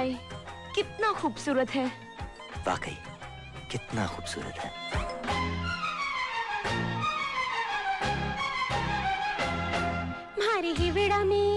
हाय कितना खूबसूरत है। वाकई कितना खूबसूरत है। भारी ही वेड़ा में।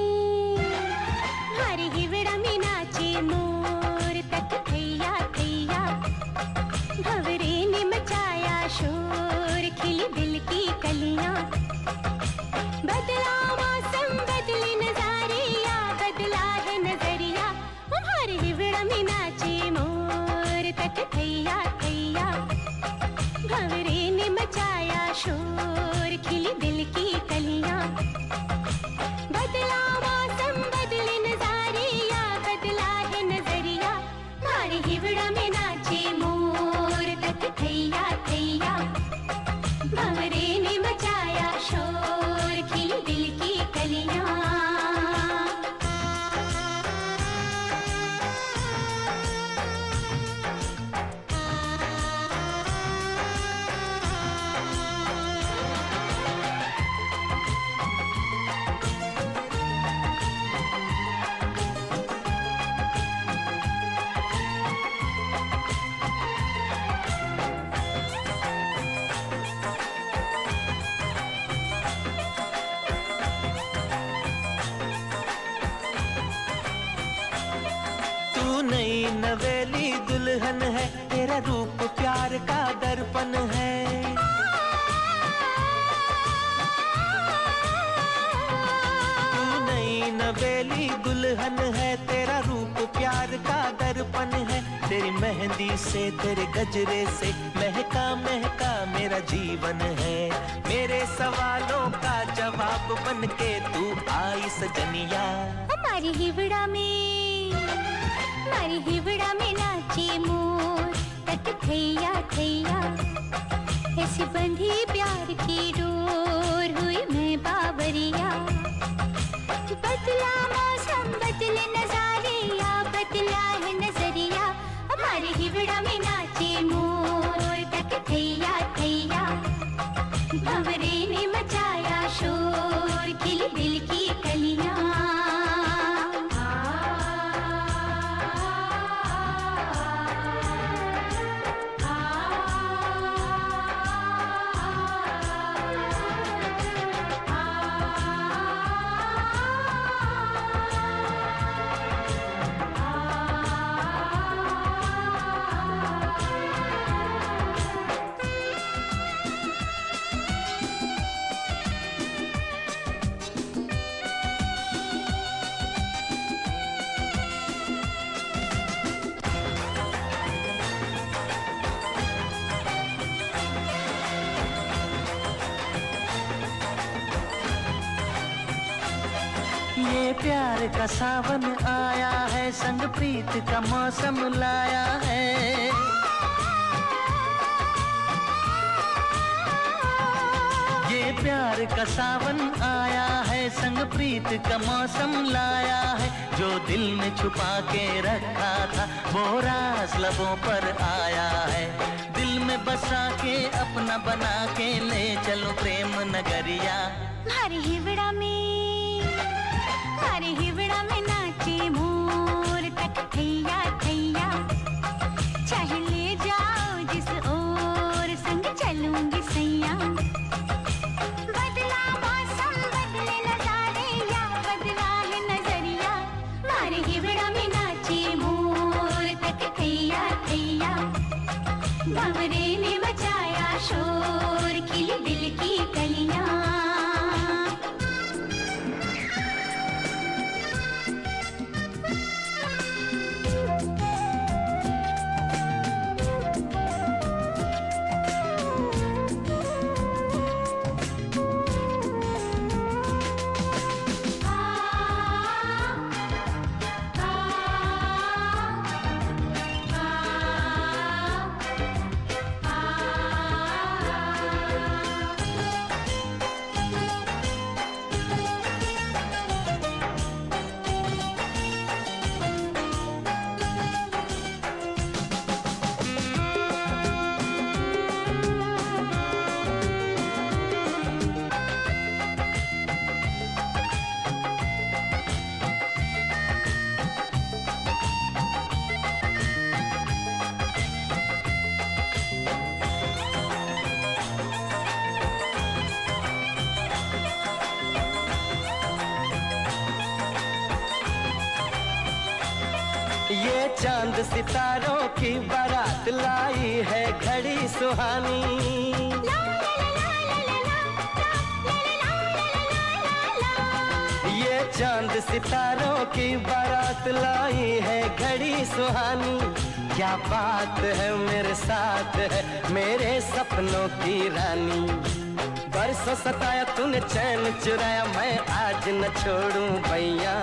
दुल्हन है, तेरा रूप प्यार का दर्पण है। तू नई नवेली दुल्हन है, तेरा रूप प्यार का दर्पण है। तेरी मेहंदी से, तेरे गजरे से महका महका मेरा जीवन है। मेरे सवालों का जवाब बन के तू आई सजनिया हमारी ही हिवड़ा में। हमारी हिवड़ा में नाचे मोर। तक थैया थैया, ऐसी बंधी प्यार की डोर हुई मैं बदला मौसम, बदले नजारिया, बदला है नज़रिया। हमारे हिवड़ा में नाचे मोर। तक थैया थैया, भंवरे ने मचाया शोर। खिली दिल की ये प्यार का सावन आया है, संग प्रीत का मौसम लाया है। ये प्यार का सावन आया है, संग प्रीत का मौसम लाया है। जो दिल में छुपा के रखा था, वो राज लबों पर आया है। दिल में बसा के, अपना बना के ले चलो प्रेम नगरिया। हमारे हिवड़ा में। हिवड़ा में नाचे मोर तक थैया थैया ये चाँद सितारों की बारात लाई है घड़ी सुहानी। ये चाँद सितारों की बारात लाई है घड़ी सुहानी। क्या बात है मेरे साथ है मेरे सपनों की रानी। बरसों सताया तूने चैन चुराया, मैं आज न छोड़ू भैया।